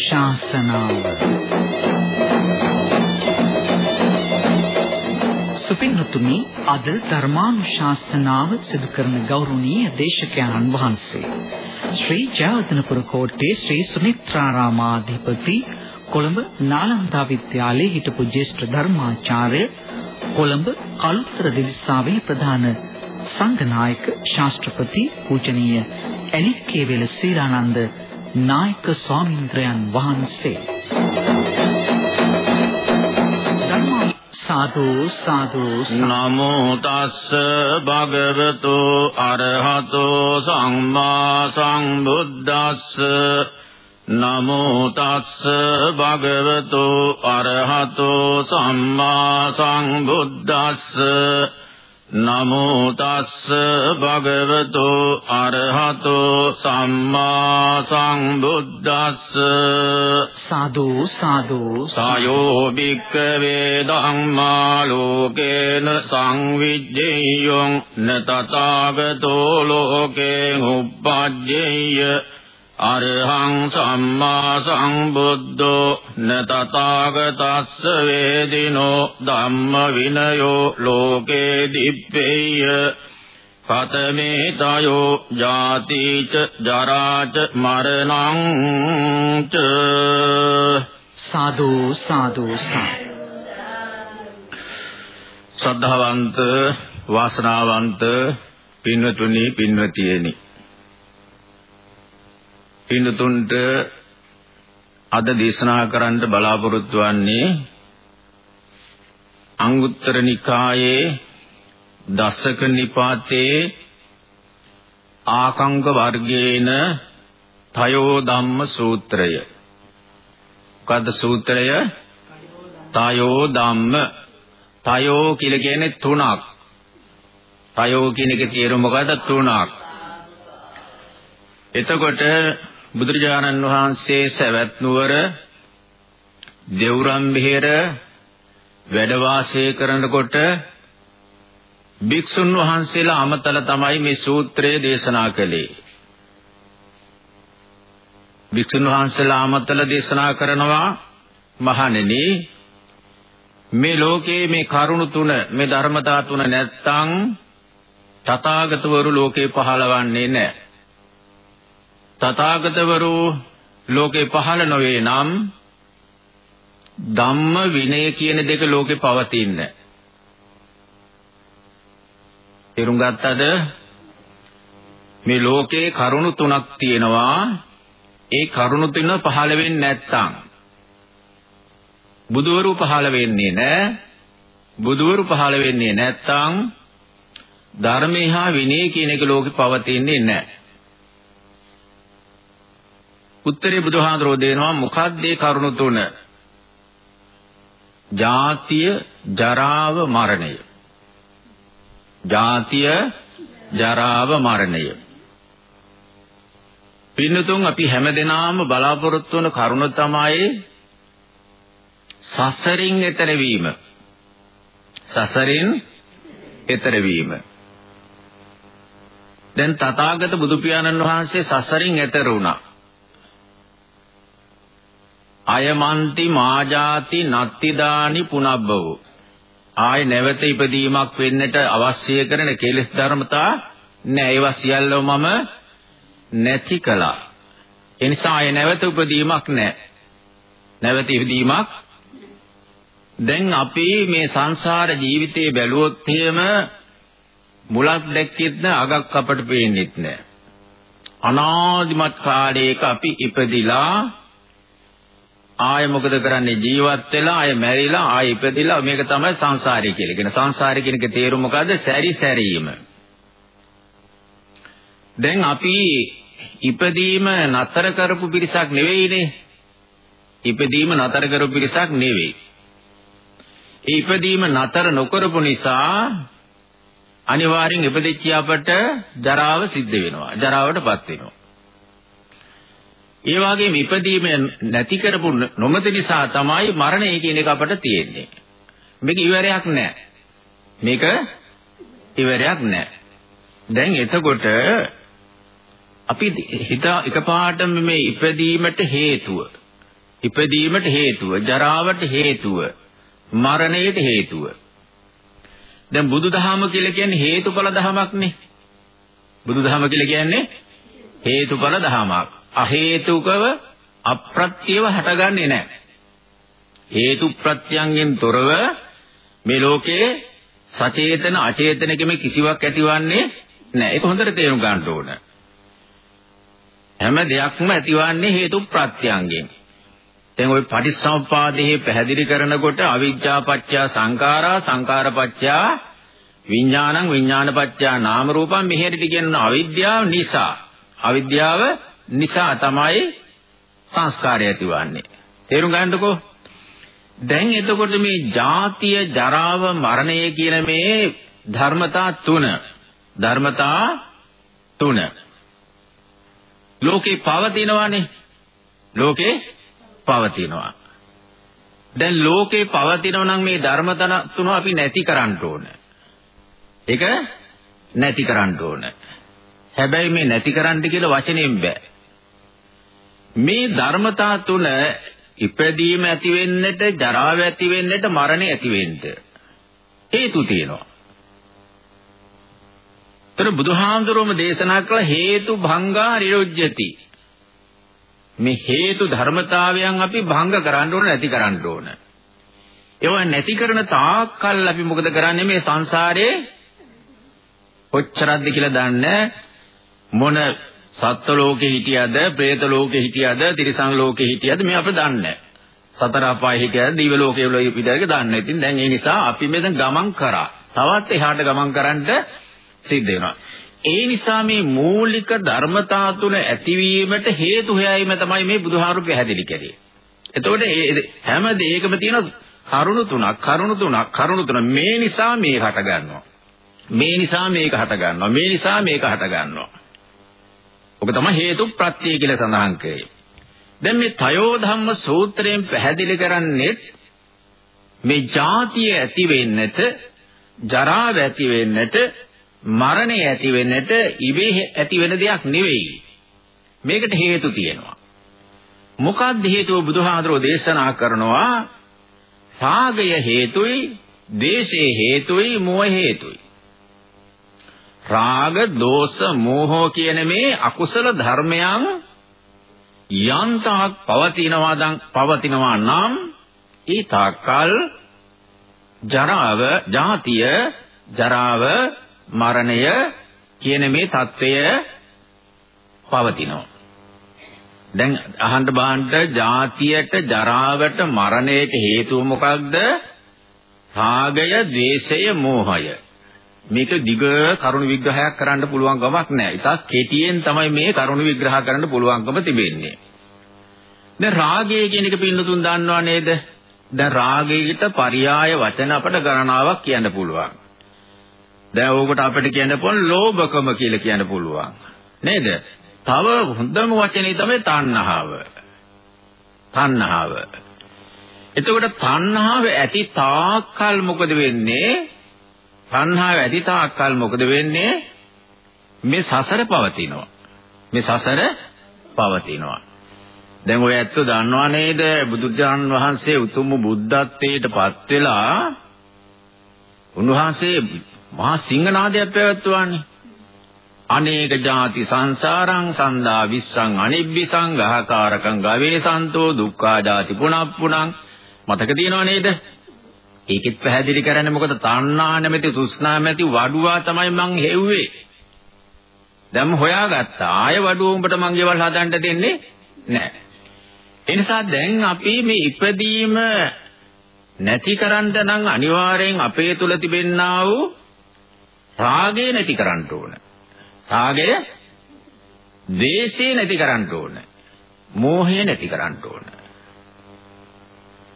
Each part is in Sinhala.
ධර්මානුශාසනාව සුපින්නතුනි අද ධර්මානුශාසනාව සිදු කරන ගෞරවනීය දේශකයන්න් වහන්සේ. ශ්‍රී ජයවර්ධනපුර කෝට්ටේ ශ්‍රී සුමිත්‍රාරාමාධිපති කොළඹ නාලන්දා විද්‍යාලයේ හිටපු ජ්‍යෙෂ්ඨ ධර්මාචාර්ය කොළඹ කලුතර දිවිසාවේ ප්‍රධාන සංඝනායක ශාස්ත්‍රපති පූජනීය ඇලික්කේවල සීලානන්ද නායක ස්වාමීන්ද්‍රයන් වහන්සේ. සාදු සාදු. නමෝ තස්ස භගවතු අරහතෝ සම්මා සම්බුද්දස්ස. නමෝ තස්ස භගවතු අරහතෝ සම්මා සම්බුද්දස්ස. නමෝ තස්ස භගවතෝ අරහතෝ සම්මා සංබුද්දස්ස සාදු සාදු සයෝ භික්ඛවේ ධම්මා ලෝකේන සංවිජ්ජේයං නතතාගතෝ ලෝකේ උප්පජ්ජේය අරහං සම්මා සම්බුද්ධෝ නතතාගතස්ස වේදිනෝ ධම්ම විනයෝ ලෝකේ දිප්පේය කතමේ තයෝ ජාතිච ජරාච මරණං ච සාදු සාදු සද්ධාවන්ත වාසනාවන්ත පින්වතුනි පින්වතියනි පින්තුන්ට අද දේශනා කරන්න බලාපොරොත්තු වෙන්නේ අංගුත්තර නිකායේ දසක නිපාතේ ආකංග වර්ගයේන තයෝ ධම්ම සූත්‍රය. මොකද්ද සූත්‍රය? තයෝ ධම්ම. තයෝ කියලා කියන්නේ තුනක්. තයෝ කියන එකේ තේරුම මොකද්ද? තුනක්. එතකොට බුදුරජාණන් වහන්සේ සවැත් නුවර දෙවුරම් බෙහෙර වැඩ වාසය කරනකොට භික්ෂුන් වහන්සේලා අමතල තමයි මේ සූත්‍රය දේශනා කළේ. භික්ෂුන් වහන්සේලා අමතල දේශනා කරනවා මහණෙනි මේ ලෝකයේ මේ කරුණු තුන මේ ධර්මතා තුන නැත්තම් තථාගතවරු ලෝකේ පහළවන්නේ නැහැ. තථාගතවරු ලෝකේ පහළ නොවේ නම් ධම්ම විනය කියන දෙක ලෝකේ පවතින්නේ තේරුම් ගත්තද? මේ ලෝකේ කරුණු තුනක් තියෙනවා. ඒ කරුණු තුන පහළ වෙන්නේ නැත්තම් බුදවරු පහළ වෙන්නේ නැහැ. බුදවරු පහළ වෙන්නේ නැත්තම් ධර්මයේ හා විනය කියන එක ලෝකේ පවතින්නේ නැහැ. උත්තරේ බුදුහාඳුරෝ දෙනවා මොකක්ද ඒ කරුණු තුන? ජාතිය, ජරාව, මරණය. ජාතිය, ජරාව, මරණය. පින්නතුන් අපි හැමදෙනාම බලාපොරොත්තු වන කරුණ තමයි සසරින් එතර වීම. සසරින් එතර වීම. දැන් තථාගත බුදු පියාණන් වහන්සේ සසරින් එතර වුණා. අයමන්ති මාජාති නත්තිදානි පුනබ්බවෝ. ආය නැවත ඉපදීමක් වෙන්නට අවශ්‍ය කරන කෙලෙස් ධර්මතා නෑ. ඒවා සියල්ලම මම නැති කළා. ඒ නිසා ආය නැවත උපදීමක් නෑ. නැවත ඉපදීමක් දැන් අපි මේ සංසාර ජීවිතේ බැලුවොත් එහෙම මුලක් දැක්කෙත් නෑ අගක් අපට පේන්නෙත් නෑ. අනාදිමත් කාලයක අපි ඉපදිලා ආය මොකද කරන්නේ? ජීවත් වෙලා ආය මැරිලා ආය ඉපදිලා මේක තමයි සංසාරය කියලා. කියන සංසාරය කියන එකේ තේරුම මොකද්ද? සැරි සැරීම. දැන් අපි ඉපදීම නතර කරපු පිරිසක් නෙවෙයිනේ. ඉපදීම නතර කරපු පිරිසක් නෙවෙයි. ඒ ඉපදීම නතර නොකරපු නිසා අනිවාර්යෙන් ඉපදෙච්ච අපට ජරාව සිද්ධ වෙනවා. ජරාවටපත් වෙනවා. ඒ වගේම ඉපදීම නැති කරපු නොමැති නිසා තමයි මරණය කියන එක අපට තියෙන්නේ. මේක ඉවරයක් නෑ. මේක ඉවරයක් නෑ. දැන් එතකොට අපි හිත එකපාරටම මේ ඉපදීමට හේතුව ඉපදීමට හේතුව, ජරාවට හේතුව, මරණයට හේතුව. දැන් බුදුදහම කියලා කියන්නේ හේතුඵල ධමයක්නේ. බුදුදහම කියලා කියන්නේ හේතුඵල ධමයක්. අහේතුකව අප්‍රත්‍යව හටගන්නේ නැහැ. හේතු ප්‍රත්‍යයෙන් තොරව මේ ලෝකයේ සචේතන අචේතන කිමේ කිසිවක් ඇතිවන්නේ නැහැ. ඒක හොඳට තේරුම් ගන්න ඕන. හැම දෙයක්ම ඇතිවන්නේ හේතු ප්‍රත්‍යයෙන්. දැන් ওই පටිච්චසමුපාදයේ පැහැදිලි කරනකොට අවිජ්ජා පත්‍ය සංඛාරා සංඛාර පත්‍ය විඥානං විඥාන පත්‍ය නාම රූපං මෙහෙරට කියන අවිද්‍යාව නිසා අවිද්‍යාව නිසා තමයි සංස්කාරය ඇතිවන්නේ තේරුම් ගන්නකො දැන් එතකොට මේ ජාතිය ජරාව මරණය කියන මේ ධර්මතා තුන ධර්මතා තුන ලෝකේ පවතිනවානේ ලෝකේ පවතිනවා. දැන් ලෝකේ පවතිනවා නම් මේ ධර්මතන තුන අපි නැති කරන්න ඕන. ඒක නැති කරන්න ඕන. හැබැයි මේ නැති කරන්න කියලා වචනෙන් බෑ. මේ ධර්මතා තුන ඉපදීම ඇති වෙන්නට, ජරාව ඇති වෙන්නට, මරණය ඇති වෙන්න. හේතු තියෙනවා. ତර බුදුහාමුදුරුවෝ දේශනා කළ හේතු භංගා නිරුජ්‍යති මේ හේතු ධර්මතාවයන් අපි භංග කරන්න ඕන නැති කරන්න ඕන. ඒවා නැති කරන තාක්කල් අපි මොකද කරන්නේ? මේ සංසාරේ? කොච්චරක්ද කියලා දන්නේ? මොන සත්ත්ව ලෝකේ හිටියද, പ്രേත ලෝකේ හිටියද, තිරිසන් ලෝකේ හිටියද මේ අපිට දන්නේ සතර අපායේ හිටියද, දිව්‍ය ලෝකේ වල හිටියද දන්නේ. ඉතින් දැන් ඒ නිසා අපි මෙතන ගමන් කරා. තවත් එහාට ගමන් කරන්න සිද්ධ වෙනවා. ඒ නිසා මේ මූලික ධර්මතා තුන ඇතිවීමට හේතු හොයීම තමයි මේ බුදුහාරු පැහැදිලි කරේ. එතකොට හැම දෙයකම තියෙන කරුණු තුනක් කරුණු තුනක් කරුණු තුන මේ නිසා මේ හට ගන්නවා. මේ නිසා මේක හට ගන්නවා. මේ නිසා මේක හට ගන්නවා. ඔක තමයි හේතු ප්‍රත්‍ය කියලා සඳහන් කරේ. දැන් මේ තයෝ ධම්ම සූත්‍රයෙන් පැහැදිලි කරන්නේ මේ ජාතිය ඇති වෙන්නට ජරාව ඇති වෙන්නට මරණය ඇති වෙන්නට ඉබේ ඇති වෙන දෙයක් නෙවෙයි. මේකට හේතු තියෙනවා. මොකක්ද හේතුව බුදුහාඳුරෝ දේශනා කරනවා? රාගය හේතුයි, දේශේ හේතුයි, මෝහ හේතුයි. රාග, දෝෂ, මෝහ කියන මේ අකුසල ධර්මයන් යන්තාක් පවතිනවා නම් පවතිනවා නම් ඒ තාක්කල් ජරාව, ජාතිය, ජරාව, මරණය කියන මේ தත්වය පවතිනවා. දැන් අහන්න බහන්න ජාතියට ජරාවට මරණයට හේතුව මොකක්ද? රාගය, ద్వේෂය, මෝහය. මේක දිග කරුණ විග්‍රහයක් කරන්න පුළුවන් ගමක් නැහැ. ඉතින් කෙටියෙන් තමයි මේ කරුණ විග්‍රහ කරන්න පුළුවන්කම තිබෙන්නේ. දැන් රාගය කියන එක පින්නතුන් දන්නවා නේද? දැන් රාගයට පర్యాయ වචන අපට ගණනාවක් කියන්න පුළුවන්. දැන් ඕකට අපිට කියන්න පුළුවන් ලෝභකම කියලා කියන්න පුළුවන්. නේද? තව හොඳම වචනේ තමයි තණ්හාව. තණ්හාව. එතකොට තණ්හාව ඇති තාක්කල් මොකද වෙන්නේ? තණ්හාව ඇති තාක්කල් මොකද වෙන්නේ? මේ සසර පවතිනවා. මේ සසර පවතිනවා. දැන් ඔය ඇත්ත දන්නවා නේද? බුදුජාන් වහන්සේ උතුම් බුද්ධත්වයට පත් වෙලා උන්වහන්සේ මහා සිංහනාදයක් පැවැත්වුවානේ. අනේක ಜಾති සංසාරං සන්දා විස්සං අනිබ්බිසං ගහකාරකං ගවේසන්තෝ දුක්ඛා ಜಾති පුනප්පුනං මතක තියෙනව නේද? ඒකෙත් පැහැදිලි කරන්නේ මොකද තණ්හා නැමැති තෘෂ්ණා නැමැති වඩුවා තමයි මං හෙව්වේ. දැන් හොයාගත්තා. ආය වඩුව උඹට මං ගෙවල් හදන්න දෙන්නේ නැහැ. ඒ නිසා දැන් අපි මේ ඉපදීම නැති කරන්න නම් අනිවාර්යෙන් අපේ තුල තිබෙන්නා වූ රාගය නැති කරන්න ඕන. රාගය ද්වේෂය නැති කරන්න ඕන. මෝහය නැති කරන්න ඕන.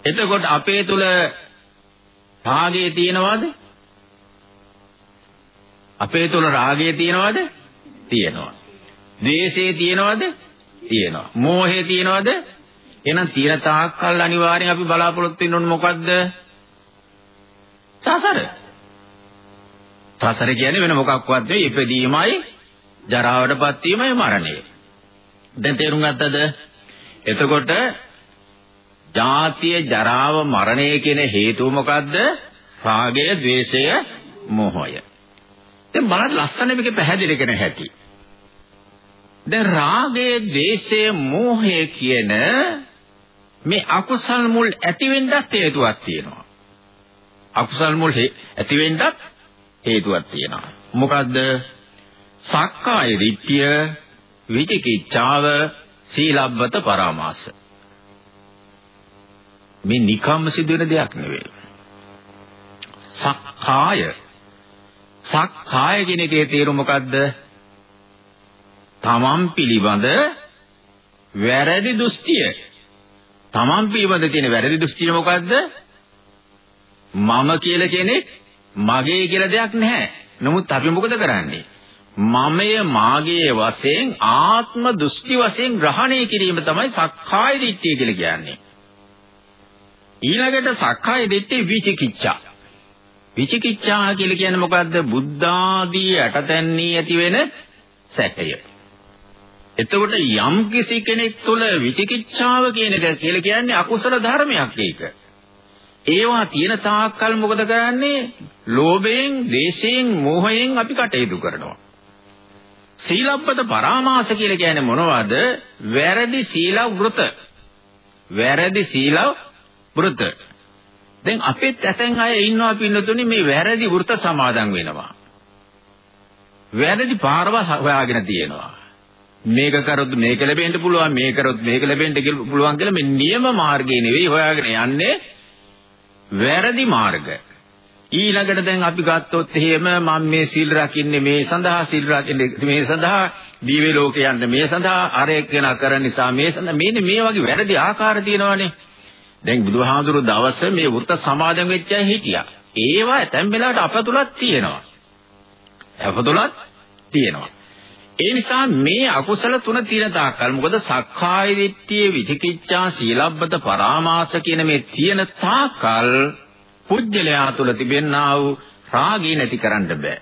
එතකොට අපේ තුල රාගය තියෙනවද? අපේ තුල රාගය තියෙනවද? තියෙනවා. ද්වේෂය තියෙනවද? තියෙනවා. මෝහය තියෙනවද? එහෙනම් තියෙන තාක්කල් අනිවාර්යෙන් අපි බලාපොරොත්තු වෙන්න ඕන මොකද්ද? සසර. සසර කියන්නේ වෙන මොකක්වත් නෙවෙයි ඉපදීමයි ජරාවටපත් වීමයි මරණය. දැන් තේරුම් ගත්තද? එතකොට ජාතිය ජරාව මරණය කියන හේතුව මොකද්ද? රාගය, ద్వේෂය, මෝහය. දැන් බලන්න ලස්සන මේක පැහැදිලි කරන හැටි. දැන් රාගය, ద్వේෂය, මෝහය කියන මේ අකුසල් මුල් ඇතිවෙන්නත් හේතුවක් තියෙනවා. අකුසල් මුල් ඇතිවෙන්නත් හේතුවක් තියෙනවා. මොකද්ද? සක්කාය දිට්ඨිය, විචිකිච්ඡාව, සීලබ්බත පරාමාස. මේ නිකම්ම සිදුවෙන දෙයක් නෙවෙයි. සක්කාය සක්කාය කියන එකේ තේරුම මොකද්ද? තමන් පිළිබඳ වැරදි දෘෂ්ටිය. තමන් පිළිබඳ තියෙන වැරදි දෘෂ්ටිය මොකද්ද? මම කියලා කෙනෙක් මගේ කියලා දෙයක් නැහැ. නමුත් අපි මොකද කරන්නේ? මමය මාගේ වශයෙන් ආත්ම දෘෂ්ටි වශයෙන් ග්‍රහණය කිරීම තමයි සක්කාය දිට්ඨිය කියලා කියන්නේ. ඊළඟට සක්කාය දිට්ඨි විචිකිච්ඡා. විචිකිච්ඡා කියලා කියන්නේ මොකද්ද? බුද්ධාදී යටතැන්නී ඇති වෙන සැකය. එතකොට යම් කිසි කෙනෙක් තුළ විචිකිච්ඡාව කියන එක කියලා කියන්නේ අකුසල ධර්මයක් ඒක. ඒවා තියෙන තාක්කල් මොකද කරන්නේ? ලෝභයෙන්, දේශයෙන්, මෝහයෙන් අපි කටයුතු කරනවා. සීලබ්බත පරාමාස කියලා කියන්නේ මොනවද? වැරදි සීල වෘත. වැරදි සීල වෘත. දැන් අපිත් ඇතැන් අය ඉන්නවා පින්නතුනි මේ වැරදි වෘත සමාදන් වෙනවා. වැරදි පාරව හොයාගෙන තියෙනවා. මේක කරොත් මේක ලැබෙන්න පුළුවන් මේක කරොත් මේක ලැබෙන්න පුළුවන් කියලා මේ නියම මාර්ගේ නෙවෙයි හොයාගෙන යන්නේ වැරදි මාර්ග. ඊළඟට දැන් අපි ගත්තොත් එහෙම මම මේ සීල් රකින්නේ මේ සඳහා සීල් රකින්නේ මේ සඳහා දීවේ ලෝකේ යන්න මේ සඳහා අරයක් වෙන කරන නිසා මේ සඳහා මේ මේ වගේ වැරදි ආකාර තියෙනවානේ. දැන් බුදුහාඳුරු දවස මේ වෘත සමාදන් වෙච්ච අය හිටියා. ඒවා ඇතැම් වෙලාවට අපතුලත් තියෙනවා. අපතුලත් තියෙනවා. ඒ නිසා මේ අකුසල තුන තියෙන තාක්කල් මොකද සක්කාය දිට්ඨිය විචිකිච්ඡා සීලබ්බත පරාමාස කියන මේ තියෙන තාක්කල් පුජ්‍යලයා තුල තිබෙනා වූ රාගී නැති කරන්න බෑ.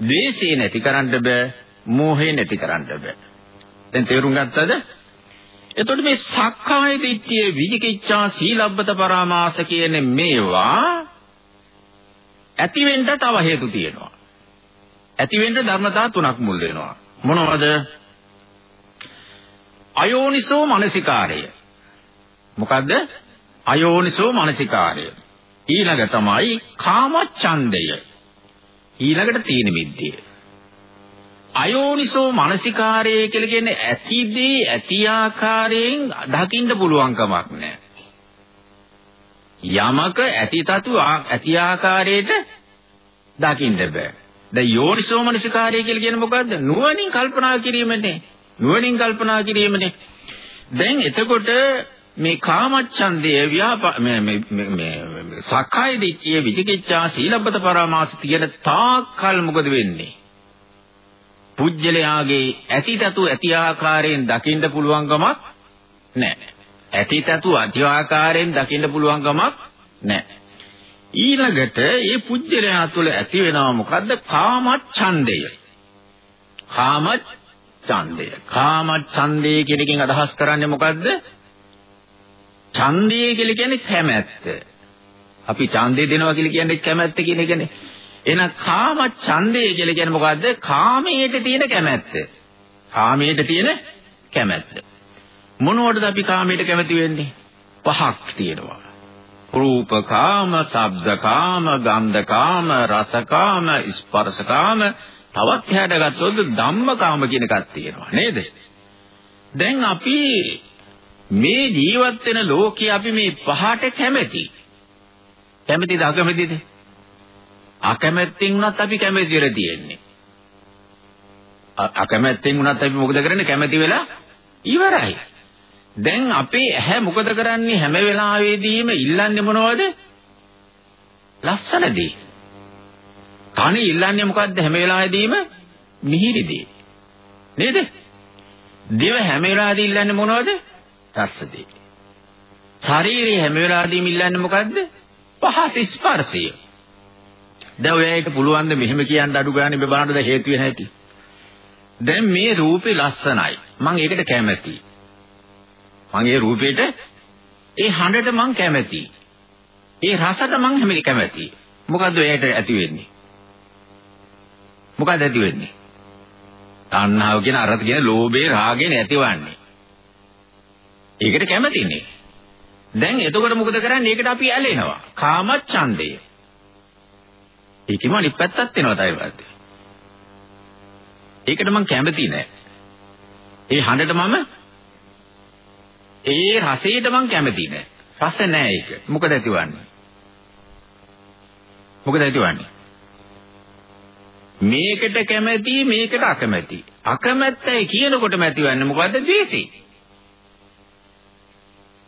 ද්වේෂී නැති කරන්න බෑ. මෝහේ නැති කරන්න බෑ. දැන් තේරුම් ගත්තද? එතකොට මේ සක්කාය දිට්ඨිය විචිකිච්ඡා සීලබ්බත පරාමාස කියන මේවා ඇති වෙන්න තව හේතු තියෙනවා. ඇති වෙන්න ධර්මතා තුනක් මුල් වෙනවා. මොනවද? අයෝනිසෝ මනසිකාරය. මොකද්ද? අයෝනිසෝ මනසිකාරය. ඊළඟ තමයි කාමච්ඡන්දය. ඊළඟට තීන මිද්දය. අයෝනිසෝ මනසිකාරය කියලා කියන්නේ ඇතිදී ඇති ආකාරයෙන් දකින්න පුළුවන් කමක් නැහැ. යමක ඇතිතතු ඇති ආකාරයට දකින්න බෑ. දැන් යෝනිසෝ මනසිකාරය කියලා කියන්නේ මොකද්ද? නුවණින් කල්පනා කිරීමනේ. නුවණින් කල්පනා කිරීමනේ. දැන් එතකොට මේ කාමච්ඡන්දය ව්‍යාපා මේ මේ මේ සක්කාය දිට්ඨිය විචිකිච්ඡා සීලබ්බත පරාමාස තියෙන තාක්කල් මොකද වෙන්නේ? පුජ්‍යලයාගේ ඇතිතතු ඇති ආකාරයෙන් දකින්න පුළුවන්කමක් නැහැ. ඇතිතතු ඇති ආකාරයෙන් දකින්න පුළුවන්කමක් නැහැ. ඊළඟට මේ පුජ්‍යලයා තුළ ඇති වෙනවා මොකද්ද? කාමච්ඡන්දය. කාමච්ඡන්දය. කාමච්ඡන්දය කියන එකෙන් අදහස් කරන්නේ මොකද්ද? ඡන්දය කියලා කියන්නේ කැමැත්ත. අපි ඡන්දේ දෙනවා කියලා කියන්නේ කැමැත්ත කියන එකනේ. එහෙනම් කාමච්ඡන්දය කියලා කියන්නේ මොකද්ද? කාමයට තියෙන කැමැත්ත. කාමයට තියෙන කැමැත්ත. මොනවටද අපි කාමයට කැමති වෙන්නේ? පහක් තියෙනවා. රූපකාම, ශබ්දකාම, ගන්ධකාම, රසකාම, ස්පර්ශකාම තවත් එහාට ගත්තොත් ධම්මකාම කියන එකක් තියෙනවා නේද? දැන් අපි මේ ජීවත් වෙන ලෝකේ අපි මේ පහට කැමැති. කැමැතිද අකමැතිද? අකමැත්තෙන් උනත් අපි කැමැති වෙලා තියෙන්නේ. අකමැත්තෙන් උනත් අපි මොකද කරන්නේ? කැමැති වෙලා ඉවරයි. දැන් අපේ ඇහැ මොකද කරන්නේ හැම වෙලාවෙදීම ඉල්ලන්නේ මොනවද? ලස්සන දේ. කන ඉල්ලන්නේ මොකද්ද හැම වෙලාවෙදීම? මිහිරි දේ. නේද? දිව හැම වෙලාවෙදී ඉල්ලන්නේ මොනවද? රස දේ. ශරීරය හැම වෙලාවෙදීම ඉල්ලන්නේ මොකද්ද? පහස ස්පර්ශය. දැන් ඔයයට පුළුවන් ද මෙහෙම කියන්න අඩු ගානේ මේ බලන්නද හේතු වෙන හැටි. දැන් මේ රූපේ ලස්සනයි. මම ඒකට කැමතියි. මගේ රූපේට ඒ හඬට මං කැමතියි. ඒ රසට මං හැම කැමතියි. මොකද්ද එයට ඇති වෙන්නේ? මොකද ඇති වෙන්නේ? තණ්හාව කියන අරත කියන ලෝභේ රාගේ නැතිවන්නේ. ඒකට කැමතිනේ. දැන් එතකොට මොකද කරන්නේ? ඒකට අපි ඇලෙනවා. කාමච්ඡන්දය. ඒකෙම අනිත් පැත්තක් වෙනවා තයිවත්. ඒකට මම කැමති නෑ. ඒ හඬට මම ඒ රසයට මම කැමති නෑ. රස නෑ ඒක. මොකද ඇතිවන්නේ? මොකද ඇතිවන්නේ? මේකට කැමැති මේකට අකමැති. අකමැත්තයි කියනකොටම ඇතිවන්නේ මොකද්ද? ද්වේෂය.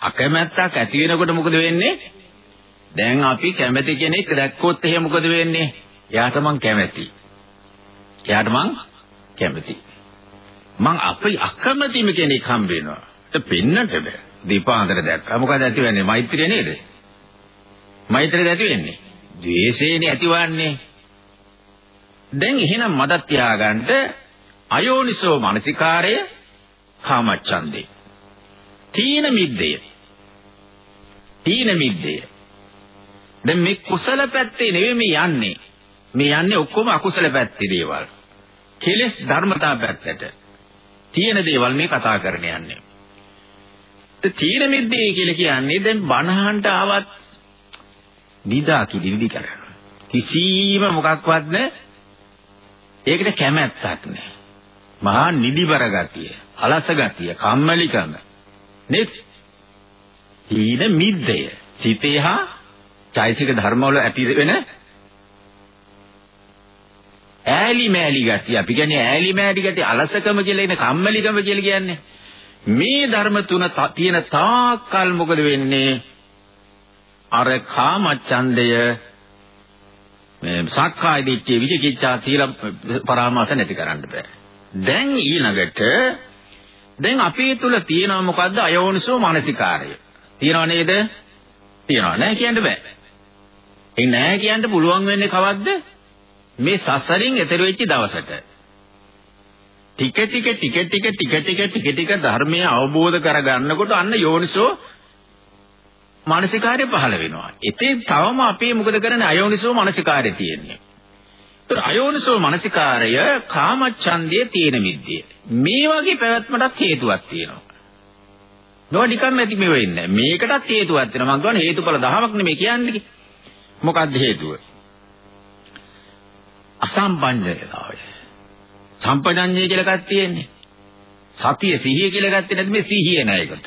අකමැත්තක් ඇති වෙනකොට මොකද වෙන්නේ? දැන් අපි කැමැති කෙනෙක් දැක්කොත් එහෙම මොකද වෙන්නේ? එයාට මං කැමැති. එයාට මං කැමැති. මං අපේ අකමැතිම කෙනෙක් හම්බ වෙනවා. ඒක පෙන්නට බෑ. දීපාන්තර දැක්කා. මොකද ඇති වෙන්නේ? මෛත්‍රිය නේද? මෛත්‍රියද ඇති වෙන්නේ? ද්වේෂේනේ ඇතිවන්නේ. දැන් එහෙනම් මදක් තියාගන්න අයෝනිසෝ මානසිකාරය කාමච්ඡන්දේ. තීන මිද්දේ. තීන මිද්දේ. දැන් මේ කුසල පැත්තේ නෙවෙයි මේ යන්නේ. මේ යන්නේ ඔක්කොම අකුසල පැත්තේ දේවල්. කෙලෙස් ධර්මතා පැත්තට. තියෙන දේවල් මේ කතා කරන යන්නේ. තීන මිද්දේ කියලා කියන්නේ දැන් බණහන්ට ආවත් නිදා කිදිවිදි කරනවා. කිසිම මොකක්වත් නැ ඒකට කැමැත්තක් නැහැ. මහා නිදිබර ගතිය, අලස ගතිය, කම්මැලිකම. නේද? ඊන මිද්දය. සිතේ හා චෛසික ධර්මවල ඇති වෙන ඈලි මෑලි ගතිය. අපි කියන්නේ ඈලි මෑලි ගතිය අලසකම කියලා ඉන්නේ කම්මැලිකම කියලා කියන්නේ. මේ ධර්ම තුන තියෙන තාක්කල් මොකද වෙන්නේ? අර කාමච්ඡන්දය මේ සක්කාය දිට්ඨිය විචිකිච්ඡා සීල පරාමාස නැති කරන්න බෑ. දැන් ඊළඟට දැන් අපේ තුල තියෙනව මොකද්ද අයෝනිසෝ මානසිකාරය. තියෙනව නේද? තියෙනව නෑ කියන්න බෑ. ඒ නෑ කියන්න පුළුවන් වෙන්නේ කවද්ද? මේ සසරින් එතර වෙච්ච දවසට. ටික ටික ටික ටික ටික ටික ටික ටික ධර්මය අවබෝධ කරගන්නකොට අන්න යෝනිසෝ මානසිකාර්ය පහළ වෙනවා. ඉතින් තවම අපේ මොකද කරන්නේ අයෝනිසෝ මානසිකාර්ය තියෙන්නේ. ඒත් අයෝනිසෝ මානසිකාර්ය කාමච්ඡන්දයේ තියෙන මිද්දේ. මේ වගේ පැවැත්මටත් හේතුවක් තියෙනවා. නෝ නිකන් නැති මෙව වෙන්නේ. මේකටත් හේතුවක් තියෙනවා. මම කියන්නේ හේතුඵල දහමක් නෙමෙයි කියන්නේ. මොකක්ද හේතුව? අසම්පඤ්ඤයතාවය. සම්පජඤ්ඤය කියලා එකක් තියෙන්නේ. සතිය සිහිය කියලා ගත්තේ නැත්නම් මේ සිහිය නෑ ඒකට.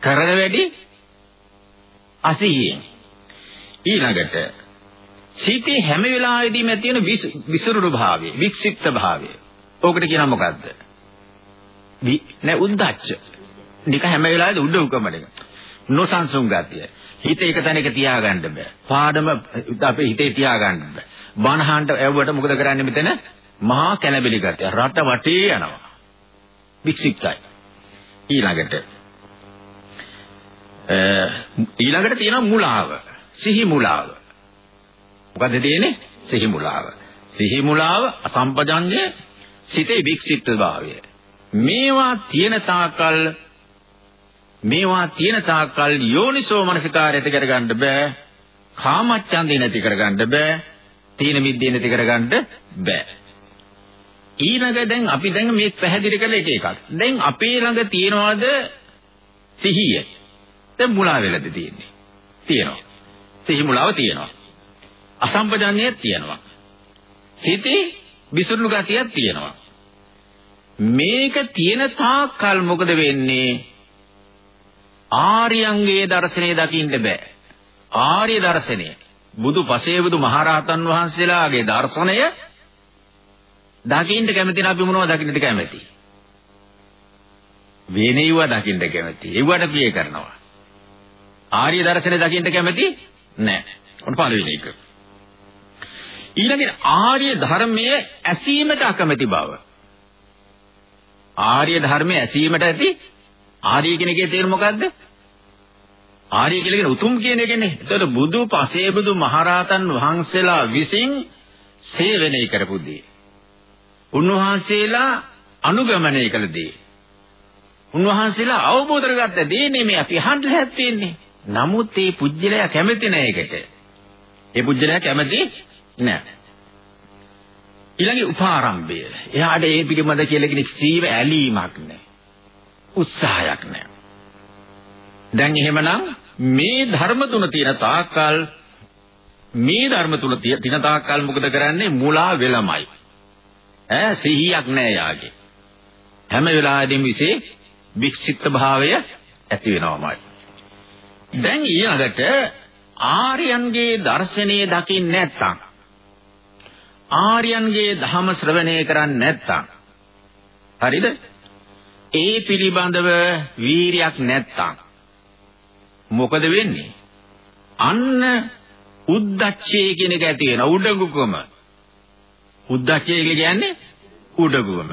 කරන වැඩි අසිහියෙන්. ඊළඟට සිතේ හැම වෙලාවෙදීම ඇති වෙන විසිරුණු භාවය, වික්ෂිප්ත භාවය. ඕකට කියනවා මොකද්ද? නෑ උද්දච්ච. නික හැම වෙලාවෙදී උඩ උකම දෙක. නොසන්සුන් ගතිය. හිත එක තැනක තියාගන්න බෑ. පාඩම අපේ හිතේ තියාගන්න බෑ. බණහන්ට ඇව්වට මොකද කරන්නේ මෙතන? මහා කැළඹිලි ගතිය. රට වටේ යනවා. වික්ෂිප්තයි. ඊළඟට ඊළඟට තියෙනවා මුලාව. සිහි මුලාව. මොකද තියෙන්නේ? සිහි මුලාව. සිහි මුලාව අසම්පජන්‍ය සිතේ වික්ෂිප්ත භාවය. මේවා තියෙන තාකල් මේවා තියෙන තාකල් යෝනිසෝ මනසිකාරයට කරගන්න බෑ. කාමච්ඡන්දේ නැති කරගන්න බෑ. තීන මිද්දේ නැති කරගන්න බෑ. ඊළඟ දැන් අපි දැන් මේ පැහැදිලි කළ එක එකක්. දැන් අපේ ළඟ තියනවාද සිහිය? දැන් මුලා වෙලද තියෙන්නේ. තියෙනවා. සිහි මුලාව තියෙනවා. අසම්පජාන්‍යයක් තියෙනවා. සිතේ විසුණු ගතියක් තියෙනවා. මේක තියෙන තාක්කල් මොකද වෙන්නේ? ආර්යංගේ දර්ශනය දකින්න බෑ. ආර්ය දර්ශනය බුදු පසේබුදු මහරහතන් වහන්සේලාගේ දර්ශනය දකින්න කැමති නම් අපි මොනවද දකින්නට කැමති? වෙනෙයව දකින්න කැමති. ඒවට පිය කරනවා. ආර්ය දර්ශනය දකින්න කැමති නැහැ. ඔන්න පළවෙනි එක. ඊළඟට ආර්ය ධර්මයේ ඇසීමට අකමැති බව. ආර්ය ධර්මයේ ඇසීමට ඇති ආර්ය කියන එකේ තේරුම මොකද්ද? ආර්ය කියලා කියන උතුම් කියන එකනේ. එතකොට බුදු පසේ බුදු මහරහතන් වහන්සේලා විසින් සේවනය කරපු දේ. උන්වහන්සේලා අනුගමනය කළ දේ. උන්වහන්සේලා අවබෝධ කරගත්ත දේ නෙමෙයි අපි අහන්න හැත්තේන්නේ. නමුත් මේ පුජ්‍යලයා කැමති නැහැ ඒකට. ඒ පුජ්‍යලයා කැමති නැහැ. ඊළඟේ උපාරම්භය. එයාට ඒ පිළිබඳ කියලා කෙනෙක් සීව ඇලීමක් නැහැ. උත්සාහයක් නැහැ. දැන් එහෙමනම් මේ ධර්ම තුන තියෙන තාක්කල් මේ ධර්ම තුල තියෙන තාක්කල් මොකද කරන්නේ? මුලා වෙලමයි. ඈ සිහියක් නැහැ යාගේ. හැම වෙලාවෙදීම විසේ වික්ෂිප්ත භාවය ඇති වෙනවමයි. දැන් ඊළඟට ආර්යයන්ගේ දර්ශනීය දකින්න නැත්තම් ආර්යයන්ගේ ධර්ම ශ්‍රවණය කරන්නේ නැත්තම් හරිද? ඒ පිළිබඳව වීරියක් නැත්තම් මොකද වෙන්නේ අන්න උද්දච්චය කියන එක ඇති වෙන උඩඟුකම. උද්දච්චය කියන්නේ උඩඟුකම.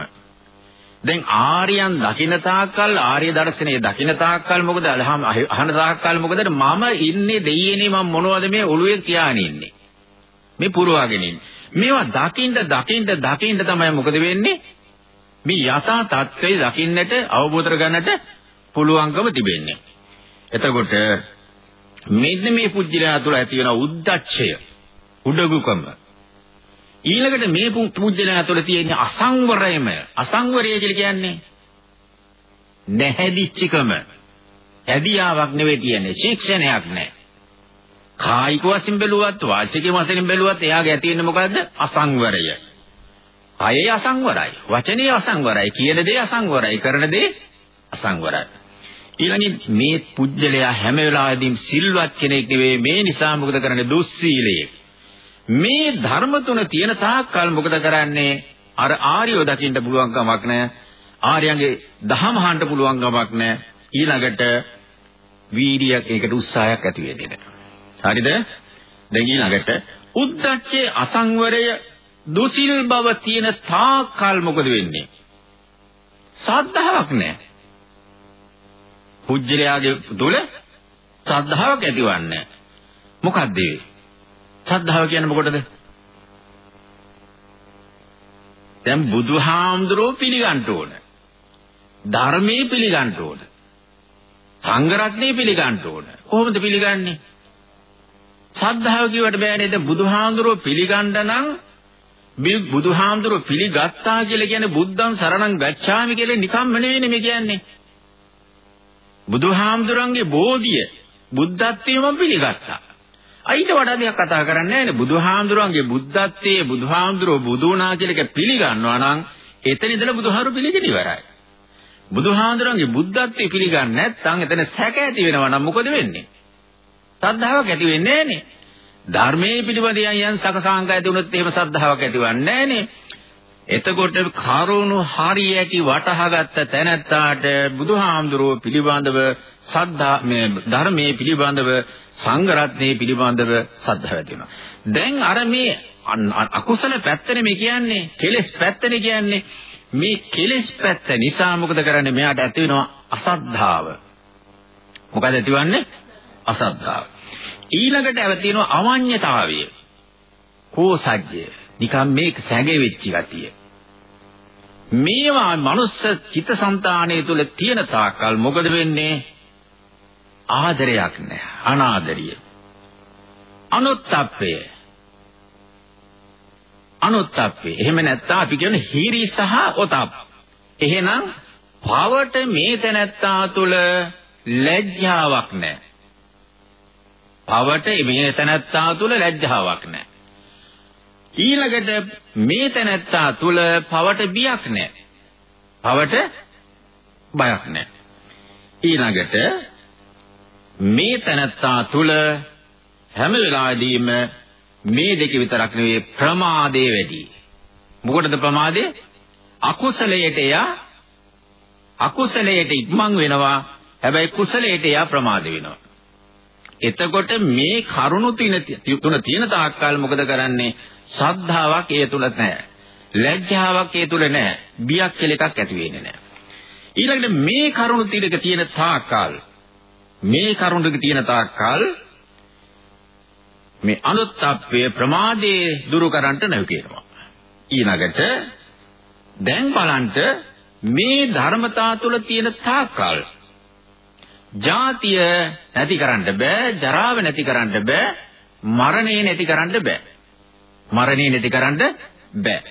දැන් ආර්යයන් දකින්න තාක්කල් ආර්ය දර්ශනයේ දකින්න තාක්කල් මොකද අහන තාක්කල් මොකද මම ඉන්නේ දෙයියනේ මම මොනවද මේ ඔළුවේ තියාගෙන ඉන්නේ. මේ පුරවාගෙන ඉන්නේ. මේවා දකින්න දකින්න දකින්න තමයි මොකද වෙන්නේ? මේ යථා තත්ත්වය දකින්නට අවබෝධ කරගන්නට පුළුවන්කම තිබෙන්නේ. එතකොට මෙන්න මේ පුජ්‍යලයා තුළ ඇති වෙන උද්දච්චය උඩගුකම ඊළඟට මේ පුජ්‍යලයා තුළ තියෙන අසංවරයම අසංවරය කියලා කියන්නේ නැහැදිච්චකම. ඇදියාවක් නෙවෙයි කියන්නේ ශික්ෂණයක් නැහැ කායික වශයෙන් බැලුවත් වාචික වශයෙන් බැලුවත් එයාගේ ඇති වෙන්නේ මොකද්ද? අසංවරය. කයේ අසංවරයි. වචනේ අසංවරයි. කියන දේ අසංවරයි. කරන දේ අසංවරයි. ඊළඟින් මේ පුජ්‍යලයා හැම වෙලාවෙදීම සිල්වත් කෙනෙක් නෙවෙයි. මේ නිසා මොකද කරන්නේ? දුස්සීලයේ. මේ ධර්ම තුන තියෙන තාක්කල් මොකද කරන්නේ? අර ආර්යව දකින්න පුළුවන් කමක් නැහැ ආර්යයන්ගේ දහම අහන්න පුළුවන් කමක් නැහැ ඊළඟට වීර්යයක් ඒකට උත්සාහයක් ඇති වෙන්නේ හරිද? දැන් ඊළඟට උද්දච්චේ අසංවරය දුසිල් බව තියෙන තාක්කල් මොකද වෙන්නේ සද්ධාාවක් නැහැ පුජ්‍යලයාගේ තුල ශ්‍රද්ධාවක් ඇතිවන්නේ. මොකද්ද ඒ? ශ්‍රද්ධාව කියන්නේ මොකටද? දැන් බුදුහාමුදුරුවෝ පිළිගන්න ඕන. ධර්මයේ පිළිගන්න ඕන. සංඝ රත්නයේ පිළිගන්න ඕන. කොහොමද පිළිගන්නේ? ශ්‍රද්ධාව කියවට බෑනේ දැන් බුදුහාමුදුරුවෝ පිළිගන්න නම් බුදුහාමුදුරුවෝ පිළිගත්තා කියලා කියන්නේ බුද්ධං සරණං ගච්ඡාමි කියලා නිකම්ම නෙවෙයි මේ කියන්නේ. බුදුහාමුදුරන්ගේ බෝධිය බුද්ධත්වයේ මම පිළිගත්තා. අයිට වඩා දෙයක් කතා කරන්නේ නැහැ බුදුහාමුදුරන්ගේ බුද්ධත්වයේ බුදුහාමුදුරෝ බුදු වුණා කියලා එක පිළිගන්නවා නම් එතන ඉඳලා බුදුහාරු පිළිගෙන ඉවරයි. බුදුහාමුදුරන්ගේ බුද්ධත්වයේ පිළිගන්නේ නැත්නම් එතන සැක ඇති වෙනවා නම් මොකද වෙන්නේ? සද්ධාාවක් ඇති වෙන්නේ නැහනේ. ධර්මයේ පිළිපදියන් යන් සකසාංග ඇති වුණොත් එහෙම සද්ධාාවක් ඇතිවන්නේ නැහනේ. එතකොට කරුණු හරියටි වටහාගත්ත තැනැත්තාට බුදුහාමුදුරුව පිළිබඳව සද්ධා මේ ධර්මයේ පිළිබඳව සංඝ රත්නයේ පිළිබඳව සද්ධා ඇතිවෙනවා. දැන් අර මේ අකුසල පැත්තනේ මේ කියන්නේ කෙලෙස් පැත්තනේ කියන්නේ මේ කෙලෙස් පැත්ත නිසා මොකද කරන්නේ මෙයාට ඇති වෙනවා අසද්ධාව. මොකද ඇතිවන්නේ? අසද්ධාව. ඊළඟට ඇතිවෙනවා අවඤ්ඤතාවය. කෝසජ්ජය. නිකම් මේක සැඟෙවිච්ච ගතිය. මේවා මනුස්ස චිත්තසංතානය තුල තියෙන තාක්කල් මොකද වෙන්නේ? ආදරයක් නැහැ. අනාදරිය. අනුත්ප්පය. අනුත්ප්පය. එහෙම නැත්නම් අපි කියන හීරි සහ ඔතප්. එහෙනම් පවට මේ තැනැත්තා තුල ලැජ්ජාවක් නැහැ. පවට මේ තැනැත්තා තුල ලැජ්ජාවක් නැහැ. ඊළඟට මේ තැනැත්තා තුල පවට බියක් නැහැ. පවට බයක් නැහැ. ඊළඟට මේ තැනැත්තා තුල හැම වෙලාවෙදීම මේ දෙක විතරක් නෙවෙයි ප්‍රමාදේ වැඩි. මොකටද ප්‍රමාදේ? අකුසලයට එයා අකුසලයට ඉක්මන් වෙනවා. හැබැයි කුසලයට එයා ප්‍රමාද වෙනවා. එතකොට මේ කරුණු තුන තියෙන තාක්කල් මොකද කරන්නේ? ශ්‍රද්ධාවක් ඒ තුල නැහැ. ලැජ්ජාවක් ඒ තුල නැහැ. බියක් කියලා එකක් ඇති වෙන්නේ නැහැ. ඊළඟට මේ කරුණු ටික තියෙන තාක්කල් මේ කරුණු ටික තියෙන තාක්කල් මේ අනුත්ප්පේ ප්‍රමාදයේ දුරු කරන්නට නැවකේනවා. ඊළඟට දැන් බලන්න මේ ධර්මතා තුල තියෙන තාකල් ජාතිය නැති කරන්න බෑ ජරාව නැති කරන්න බෑ මරණය නැති කරන්න බෑ මරණය නැති කරන්න බෑ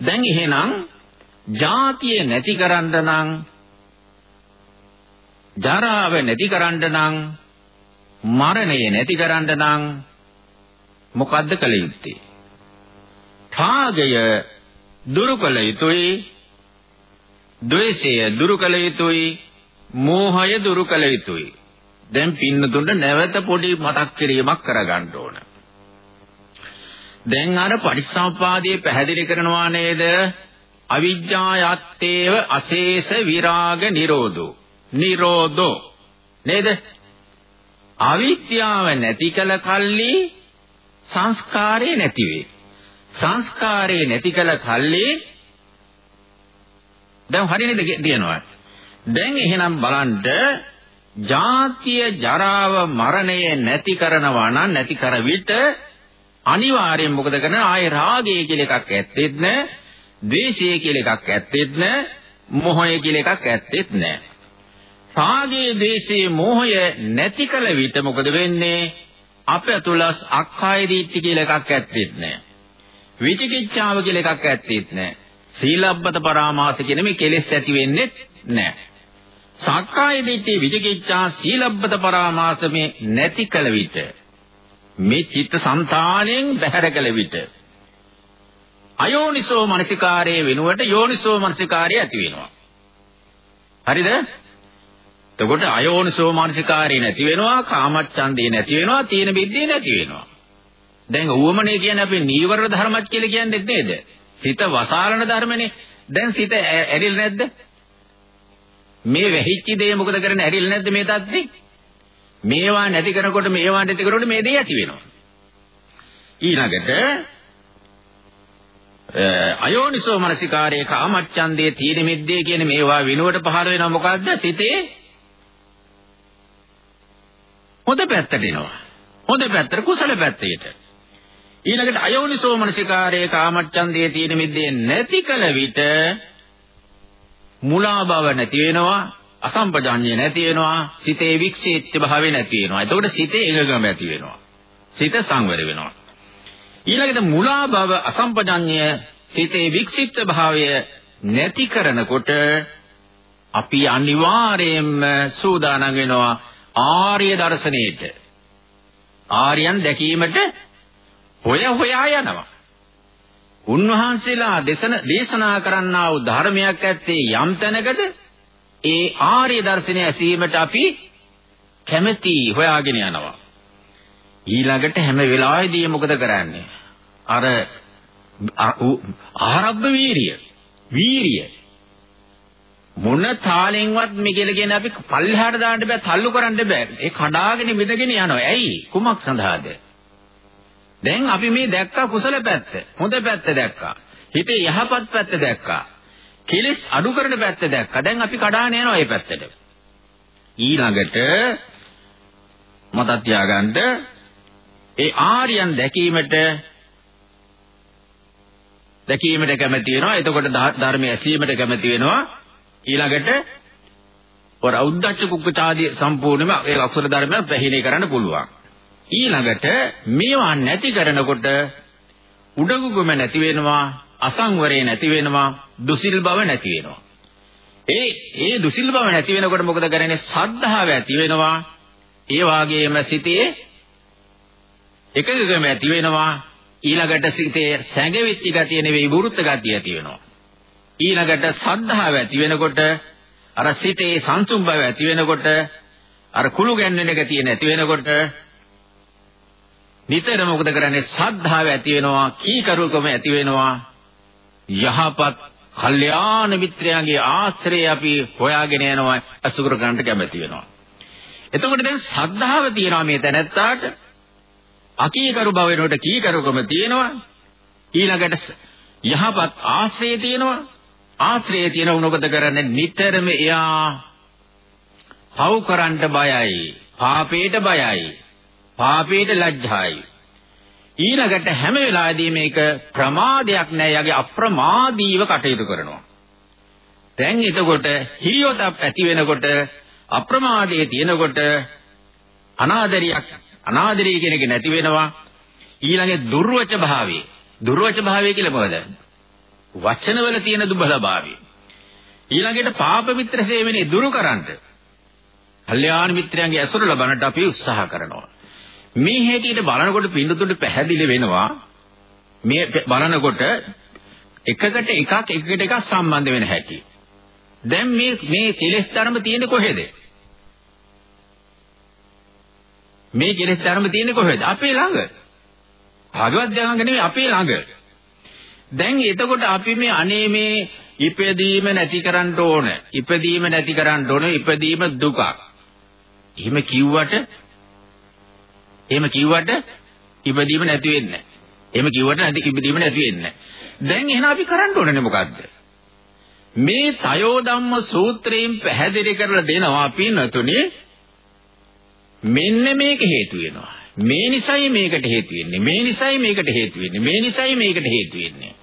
දැන් එහෙනම් ජාතිය නැති කරන්න නම් ජරාව නැති කරන්න නම් මරණය නැති කරන්න නම් මොකද්ද කළ යුත්තේ? රාගය දුරු කළ යුතුයි. ද්වේෂය දුරු කළ යුතුයි. මෝහය දුරු කළ යුතුයි. දැන් පින්නතුන්ට නැවත පොඩි මතක් කිරීමක් කරගන්න ඕන. දැන් අර පටිච්චසමුපාදයේ පැහැදිලි කරනවා නේද? අවිජ්ජායත්තේව අශේෂ විරාග නිරෝධෝ. නිරෝධෝ. නේද? අවිද්‍යාව නැති කල කල්ලි සංස්කාරේ නැති වේ. සංස්කාරේ නැති කල කල්ලි දැන් හරියනේද කියනවා. දැන් එහෙනම් බලන්න ජාතිය ජරාව මරණය නැති කරනවා නම් නැති කර විට අනිවාර්යෙන් මොකද කරන්නේ ආයේ රාගය කියලා එකක් ඇත්තෙත් නැහැ ද්වේෂය කියලා එකක් ඇත්තෙත් නැහැ මොහය කියලා එකක් ඇත්තෙත් නැහැ රාගයේ ද්වේෂයේ මෝහය නැති කල විට මොකද වෙන්නේ? අප තුලස් අක්ඛාය දීට්ඨි කියලා එකක් ඇත්තෙත් නැහැ. විචිකිච්ඡාව කියලා එකක් ඇත්තෙත් නැහැ. සීලබ්බත පරාමාස කියන මේ කෙලෙස් ඇති වෙන්නේ නැහැ. සක්කාය දිට්ඨි විචිකිච්ඡා සීලබ්බත පරාමාස මේ නැති කල විට මේ චිත්ත සංතාණයෙන් බැහැර කල විට අයෝනිසෝ මනසිකාරයේ වෙනුවට යෝනිසෝ මනසිකාරය ඇති වෙනවා. හරිද? එතකොට අයෝනිසෝ මානසිකාරය නැති වෙනවා, කාමච්ඡන්දේ නැති වෙනවා, තීන බිද්දේ නැති වෙනවා. දැන් ඌවමනේ කියන්නේ අපි නීවරණ ධර්මත් කියලා කියන්නේ නේද? සිත වසාලන ධර්මනේ. දැන් සිත ඇරිල් නැද්ද? මේ වැහිච්ච දේ මොකද කරන්නේ ඇරිල් නැද්ද මේ தත්ති? මේවා නැති කරනකොට මේවා නැති කරනකොට මේ දේ ඇති වෙනවා. ඊළඟට අයෝනිසෝ මනසිකාරයේ කාමච්ඡන්දේ තීන මිද්දේ කියන මේවා විනුවට පහළ වෙනවා මොකද්ද? සිතේ හොඳ පැත්තට එනවා. හොඳ පැත්තට කුසල පැත්තට. ඊළඟට අයෝනිසෝ මනසිකාරයේ කාමච්ඡන්දයේ තියෙන මිද්දේ නැති කල විට මුලා බව නැති වෙනවා අසම්පජාඤ්ඤය නැති වෙනවා සිතේ වික්ෂේත්‍ය භාවය නැති වෙනවා එතකොට සිතේ එකගම ඇති වෙනවා සිත සංවර වෙනවා. ඊළඟට මුලා බව අසම්පජාඤ්ඤය සිතේ වික්ෂිප්ත භාවය නැති කරනකොට අපි අනිවාර්යයෙන්ම සූදානම් වෙනවා ආර්ය දර්ශනයේට. ආර්යයන් දැකීමට හොය හොයා යනවා. උන්වහන්සේලා දේශන දේශනා කරන්නා වූ ධර්මයක් ඇත්තේ යම් තැනකද ඒ ආර්ය දර්ශනය ඇසීමට අපි කැමැති හොයාගෙන යනවා. ඊළඟට හැම වෙලාවෙදී මොකද කරන්නේ? අර ආරබ්බ වීරිය. වීරිය මොන තාලෙන්වත් මිගෙල කියන අපි පල්ලෙහාට දාන්න බෑ තල්ලු කරන්න බෑ ඒ කඩාගෙන මිදගෙන යනවා ඇයි කුමක් සඳහාද දැන් අපි මේ දැක්කා කුසල පැත්ත හොඳ පැත්ත දැක්කා. හිතේ යහපත් පැත්ත දැක්කා. කෙලෙස් අඩු කරන පැත්ත දැක්කා. දැන් අපි කඩාගෙන යනවා මේ පැත්තට. ඊළඟට මතක් තියාගන්න ඒ ආර්යයන් දැකීමට දැකීමට කැමති වෙනවා. එතකොට ධර්මයේ ඇසීමට කැමති වෙනවා. ඊළඟට ඔර උද්දච්ච කුක්කුචාදී සම්පූර්ණයෙන්ම ඒ අකුසල ධර්මයන් ප්‍රහීණය කරන්න පුළුවන්. ඊළඟට මේවා නැති කරනකොට උඩඟුකම නැති වෙනවා, අසංවරේ නැති වෙනවා, දුසිල් බව නැති වෙනවා. ඒ ඒ දුසිල් බව නැති වෙනකොට මොකද කරන්නේ? සද්ධාව ඇති වෙනවා. ඒ වාගේම සිතේ එකගම ඇති වෙනවා. ඊළඟට සිතේ සැඟවිච්ච ගතිය නෙවෙයි වෘත්ත ගතිය ඇති වෙනවා. ඊළඟට සද්ධාව ඇති වෙනකොට අර සිතේ සංසුම් බව ඇති වෙනකොට අර කුළු ගැන්වෙන එක තියෙන ඇති වෙනකොට නිතර මොකද කරන්නේ? සද්ධාව ඇති වෙනවා කීකරුකම ඇති වෙනවා. යහපත් කල්යාණ මිත්‍රයාගේ ආශ්‍රය අපි හොයාගෙන යනවා අසුකර ගන්නට කැමති වෙනවා. එතකොට දැන් සද්ධාව තියෙනවා මේ තැනැත්තාට. අකීකරු බව වෙනකොට කීකරුකම තියෙනවා. ඊළඟට යහපත් ආශ්‍රය තියෙනවා. ආශ්‍රය තියෙන උනොකද කරන්නේ? නිතරම එයා පව් කරන්න බයයි පාපේට බයයි. පාපේට ලැජ්ජායි. ඊළඟට හැම වෙලාවෙදී මේක ප්‍රමාදයක් නෑ. යගේ අප්‍රමාදීව කටයුතු කරනවා. දැන් එතකොට හිරියොතක් ඇති වෙනකොට අප්‍රමාදයේ තියෙනකොට අනාදරියක් අනාදරිය කියන එක නැති වෙනවා. ඊළඟේ දුර්වච භාවය. දුර්වච භාවය කියලා මොකද? වචනවල තියෙන දුබලභාවය ඊළඟට පාප මිත්‍ර සේවනේ දුරු කරන්නට කල්යාණ මිත්‍රයන්ගේ ඇසුර ලබන්නට අපි උත්සාහ කරනවා. මේ හැටියට බලනකොට පින්දුතුන්ට පැහැදිලි වෙනවා මේ බලනකොට එකකට එකක් එකකට එකක් සම්බන්ධ වෙන හැටි දැන් මේ මේ කෙලෙස් ධර්ම තියෙන්නේ කොහෙද මේ කෙලෙස් ධර්ම තියෙන්නේ කොහෙද? අපේ ළඟ. භගවත් ඥානග නෙමෙයි අපේ ළඟ. දැන් එතකොට අපි මේ අනේ මේ ඉපදීම නැති කරන්න ඕන. ඉපදීම නැති කරන්න ඕන. ඉපදීම දුකක්. එහෙම කිව්වට එහෙම කිව්වට ඉපදීම නැති වෙන්නේ එහෙම කිව්වට නැති ඉපදීම නැති වෙන්නේ දැන් එහෙනම් අපි කරන්න ඕනේ මොකද්ද? මේ තයෝ ධම්ම සූත්‍රයෙන් පැහැදිලි කරලා දෙනවා අපි නතුනේ මෙන්න මේක හේතු වෙනවා. මේ නිසයි මේකට හේතු වෙන්නේ. මේ නිසයි මේකට හේතු වෙන්නේ. මේ නිසයි මේකට හේතු වෙන්නේ.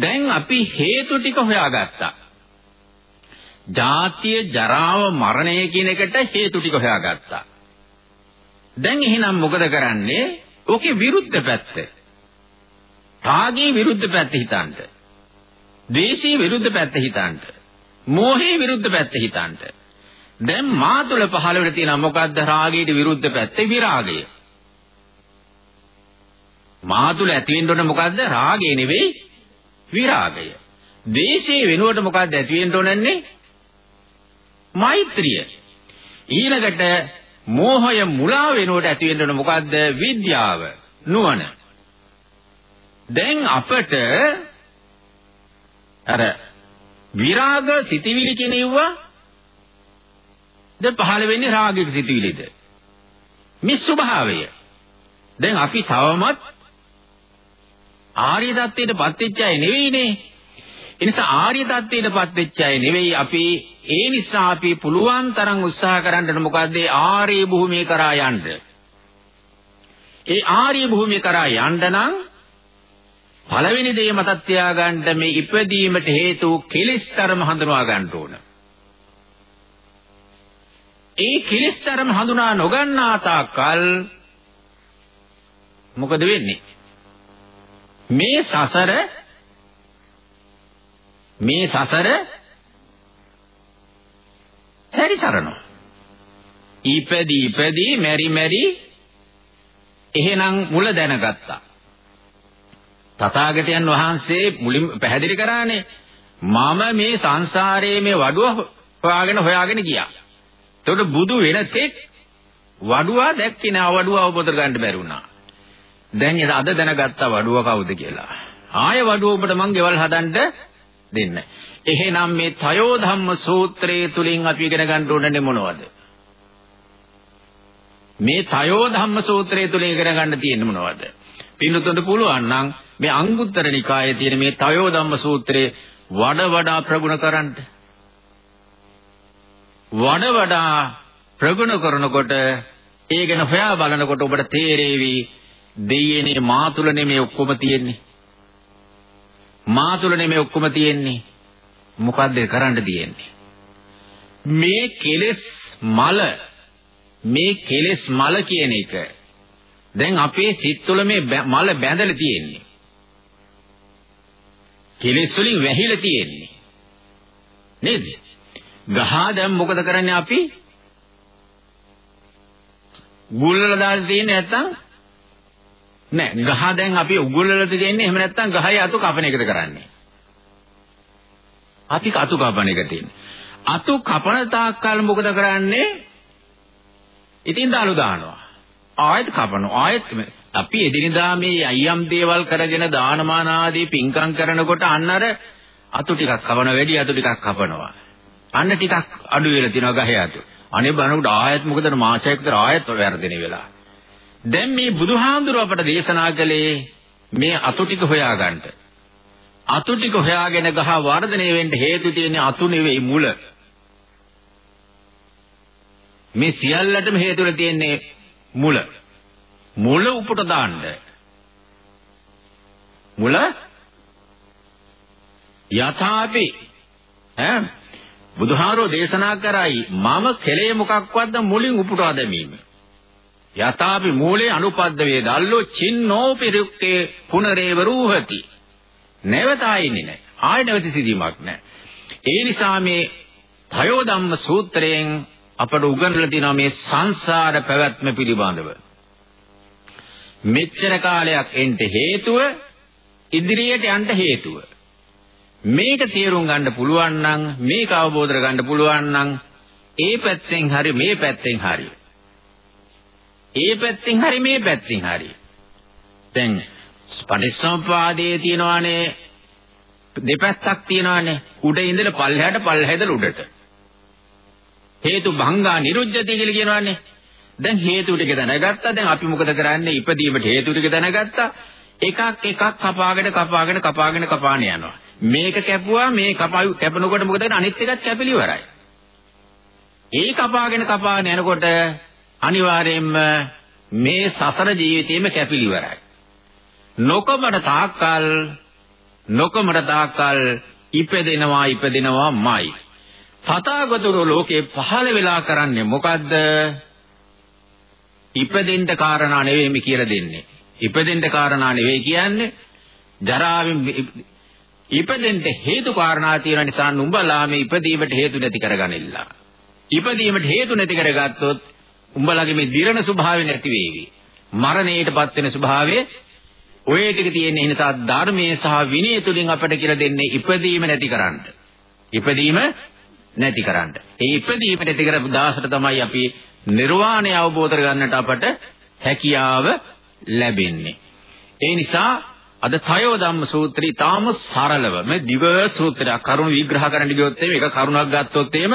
දැන් අපි හේතු ටික හොයාගත්තා. ජාතිය, ජරාව, මරණය කියන එකට හේතු ටික හොයාගත්තා. දැන් එහෙනම් මොකද කරන්නේ? ඕකේ විරුද්ධ පැත්ත. රාගයේ විරුද්ධ පැත්ත හිතන්න. ද්වේෂයේ විරුද්ධ පැත්ත හිතන්න. මෝහයේ විරුද්ධ පැත්ත හිතන්න. දැන් මා තුළ පහළ වෙලා තියෙන මොකද්ද රාගයට විරුද්ධ පැත්තේ විරාගය. මා තුළ ඇති වෙන්න ඕන මොකද්ද රාගය නෙවෙයි විරාගය. ද්වේෂයේ වෙනුවට මොකද්ද ඇති වෙන්න ඕනන්නේ? මෛත්‍රිය. ඊළඟට මෝහය මුලා වෙනුවට ඇති වෙන්න ඕන මොකද්ද විද්‍යාව නුවණ. දැන් අපට අර විරාග සිටිවිලි කියන ඒවා ද පහළ වෙන්නේ රාගික සිතුවිලිද? මේ ස්වභාවය. දැන් අපි තවමත් ආර්ය தත්ත්වයට පත් වෙච්ච අය නෙවෙයිනේ. ඒ නිසා ආර්ය தත්ත්වයට පත් වෙච්ච අය නෙවෙයි අපි ඒ නිසා අපි පුළුවන් තරම් උත්සාහ කරන්නට මොකද්ද ආර්ය භූමිය කරා යන්න. ඒ ආර්ය භූමිය කරා යන්න නම් පළවෙනි දේ මතක් තියාගන්න මේ ඉපදීමට හේතු කෙලිස් ධර්ම හඳුනා ගන්න ඕන. ඒ කිලිස්තරම හඳුනා නොගන්නා තාක්කල් මොකද වෙන්නේ? මේ සසර මේ සසර සැරිසරනවා. ඉපදී ඉපදී මෙරි මෙරි එහෙනම් මුල දැනගත්තා. තථාගතයන් වහන්සේ මුලින් පැහැදිලි කරානේ මම මේ සංසාරයේ මේ වඩුව හොයාගෙන හොයාගෙන ගියා. එතකොට බුදු වෙන තෙක් වඩුවා දැක්කේ නෑ වඩුව අවබෝධ කරගන්න බැරි වුණා. දැන් ඒක අද දැනගත්තා වඩුව කවුද කියලා. ආය වඩුව ඔබට මං ගෙවල් හදන්න දෙන්න. එහෙනම් මේ තයෝ ධම්ම සූත්‍රයේ තුලින් අපි ඉගෙන ගන්න ඕනේ මොනවද? මේ තයෝ ධම්ම සූත්‍රයේ තුලින් ඉගෙන ගන්න තියෙන්නේ මොනවද? පින්නතුන්ට පුළුවන් නම් මේ අංගුත්තර නිකායේ තියෙන මේ තයෝ ධම්ම සූත්‍රයේ වඩා වඩා ප්‍රගුණ කරන්න. වඩ වඩා ප්‍රගුණ කරනකොට ඒ ගැන හොයා බලනකොට ඔබට තේරෙවි දෙයනේ මා තුල නෙමෙයි ඔක්කොම තියෙන්නේ. මා තුල නෙමෙයි ඔක්කොම තියෙන්නේ. මොකද්ද කරන්න තියෙන්නේ? මේ කෙලෙස් මල මේ කෙලෙස් මල කියන එක දැන් අපේ සිත් තුළ මේ මල බැඳලා තියෙන්නේ. කෙලෙස් වලින් වැහිලා තියෙන්නේ. නේද? ගහ දැන් මොකද කරන්නේ අපි? ගුල්ලලා දාලා තියෙන්නේ නැත්තම් නෑ ගහ දැන් අපි උගුල්ලලා තියෙන්නේ එහෙම නැත්තම් ගහේ අතු කපන එකද කරන්නේ. අපි අතු කපන එක තියෙන්නේ. අතු කපන තාක්කල් මොකද කරන්නේ? ඉතින් දාලු දානවා. ආයෙත් කපනවා. ආයෙත් අපි එදිනදා මේ අයියම් දේවල් කරගෙන දානමාන ආදී පින්කම් කරනකොට අන්න අර අතු ටිකක් කපන වැඩි අතු ටිකක් කපනවා. අන්න ටිකක් අඩු වෙලා තියෙනවා ගහේ අතු. අනේ බලනකොට ආයෙත් මොකද මාසයක් විතර ආයෙත් වැරදෙන වෙලා. දැන් මේ බුදුහාමුදුරුව අපට දේශනා කළේ මේ අතු ටික හොයාගන්න. අතු ටික හොයාගෙන ගහ වර්ධනය වෙන්න හේතු තියෙන්නේ අතු නෙවෙයි මුල. මේ සියල්ලටම හේතුල තියෙන්නේ මුල. මුල උපුට දාන්න. මුල යථාපි ඈ බුදුහාරෝ දේශනා කරයි මම කෙලේ මොකක්වත්ද මුලින් උපුටා දැමීම. යතාපි මූලේ අනුපද්ද වේදල්ලෝ චින්නෝ පිරුක්කේ පුනරේව රූහති. නැවත ආයින්නේ නැහැ. ආය නැවති සිදීමක් නැහැ. ඒ නිසා මේ තයෝ ධම්ම සූත්‍රයෙන් අපට උගන්වලා තියෙනවා මේ සංසාර පැවැත්ම පිළිබඳව. මෙච්චර කාලයක් එන්න හේතුව ඉදිරියට යන්න හේතුව. මේක තේරුම් ගන්න පුළුවන් නම් මේක අවබෝධ කරගන්න පුළුවන් නම් ඒ පැත්තෙන් හරි මේ පැත්තෙන් හරි ඒ පැත්තෙන් හරි මේ පැත්තෙන් හරි. දැන් පටිච්චසමුපාදයේ තියෙනවානේ දෙපැත්තක් තියෙනවානේ. උඩ ඉඳලා පල්ලෙහාට පල්ලෙහා ඉඳලා උඩට. හේතු භංගා නිරුද්ධති කියලා කියනවානේ. දැන් හේතු ටික දැනගත්තා. දැන් අපි මොකද කරන්නේ? ඉපදීමට හේතු ටික දැනගත්තා. එකක් එකක් කපාගෙන කපාගෙන කපාගෙන කපාන යනවා. මේක කැපුවා මේ කපයි කැපනකොට මොකද වෙන්නේ? අනිත් එකත් කැපිලි ඉවරයි ඒ කපාගෙන කපාගෙන යනකොට අනිවාර්යයෙන්ම මේ සසර ජීවිතේම කැපිලි ඉවරයි නොකමන තාක්කල් නොකමන තාක්කල් ඉපදෙනවා ඉපදෙනවාමයි තථාගතෝ ලෝකේ පහළ වෙලා කරන්නේ මොකද්ද? ඉපදෙන්න කාරණා නෙවෙයි මේ කියලා දෙන්නේ. ඉපදෙන්න කාරණා නෙවෙයි කියන්නේ ජරාවෙන් ඉපදෙන්න හේතු කාරණා තියෙන නිසා නුඹලා මේ ඉපදීමට හේතු නැති කරගනින්න. ඉපදීමට හේතු නැති කරගත්තොත් උඹලගේ මේ දිරණ ස්වභාවය නැති වේවි. මරණයටපත් වෙන ස්වභාවය ඔය ටික තියෙන නිසා ධර්මයේ සහ විනය තුලින් අපට කියලා දෙන්නේ ඉපදීම නැති කරන්න. ඉපදීම නැති කරන්න. ඒ ඉපදීම නැති කරපු දාසට තමයි අපි නිර්වාණය අවබෝධ කරගන්නට අපට හැකියාව ලැබෙන්නේ. ඒ නිසා අද තයෝ ධම්ම සූත්‍රය ඊටාම සරලව මේ දිව සූත්‍රයක් කරුණු විග්‍රහ කරන්න ගියොත් එimhe එක කරුණක් ගත්තොත් එහෙම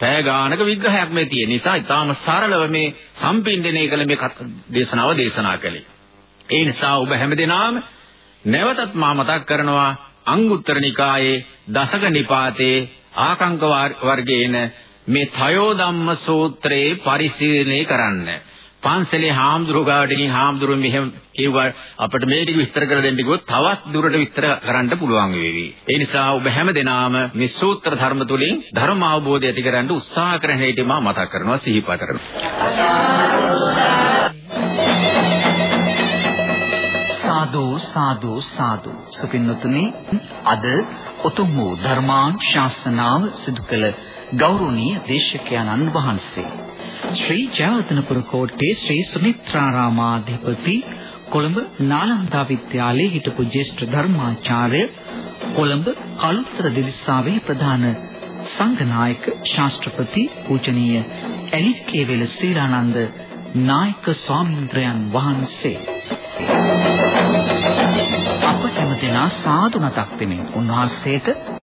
පැය ගානක විග්‍රහයක් මේ තියෙන නිසා ඊටාම සරලව මේ සම්පින්දනය කළ මේ දේශනාව දේශනා කළේ. ඒ නිසා ඔබ හැමදෙනාම නැවතත් මා මතක් කරනවා අංගුත්තර නිකායේ දසක නිපාතේ ආකංක වර්ගයේන මේ තයෝ ධම්ම සූත්‍රයේ පරිශීලනය කරන්න. පන්සලේ හාමුදුරුවෝ ගාවට ගිහින් හාමුදුරුවෝ මෙහෙම කිව්වා අපිට මේ ටික විස්තර කරලා දෙන්න කිව්වොත් තවත් දුරට විස්තර කරන්න පුළුවන් වේවි. ඒ නිසා ඔබ හැමදෙනාම මේ සූත්‍ර ධර්ම තුලින් ධර්ම අවබෝධය ඇති කරගන්න උත්සාහ කරන හැටි මම මතක් කරනවා සිහිපත් කරනවා. සාදු සාදු සාදු සුපින්නතුනි අද උතුම් වූ ධර්මාන් ශාසනාව සිදු කළ ගෞරවනීය දේශකයන්න් වහන්සේ ශ්‍රී ජයවර්ධනපුර කෝට්ටේ ශ්‍රී සුමිත්‍රාරාමාධිපති කොළඹ නාලන්දා විද්‍යාලයේ හිටපු ජ්‍යෙෂ්ඨ ධර්මාචාර්ය කොළඹ කලුතර දිවිසාවේ ප්‍රධාන සංඝනායක ශාස්ත්‍රපති පූජනීය එලිකේවල ශ්‍රීරානන්ද නායක ස්වාමීන්ද්‍රයන් වහන්සේ. අප හැමදෙනා සාදු නතක් දෙමින් උන්වහන්සේට